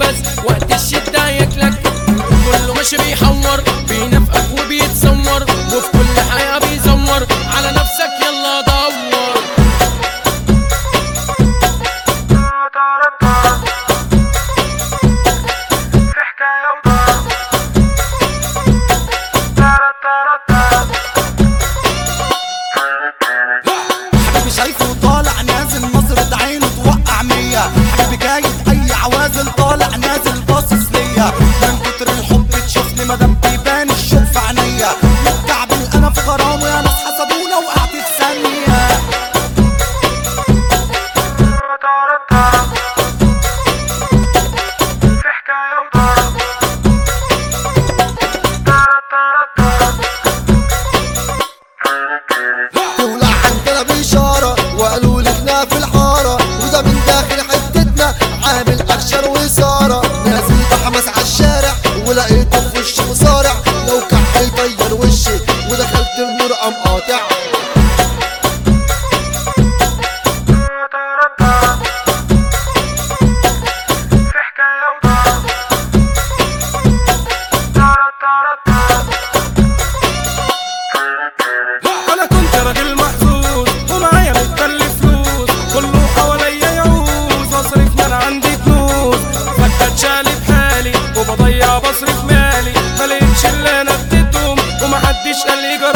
بس وقت الشدة ياكلك كله ماشي بيحور بينافقك نفسك يلا دور. حبيبي شايفه طالع نازل نظرة عينه توقع مية. حبيبي جايب أي عوازل طالع نازل باصص ليا. من كتر الحب تشوفني مادام بيبان الشوق في عينيا متكعبل أنا في يا ناس حسدونا وقعت في بصرف مالي ملقتش اللي أنا اديتهم ومحدش قال لي جرالي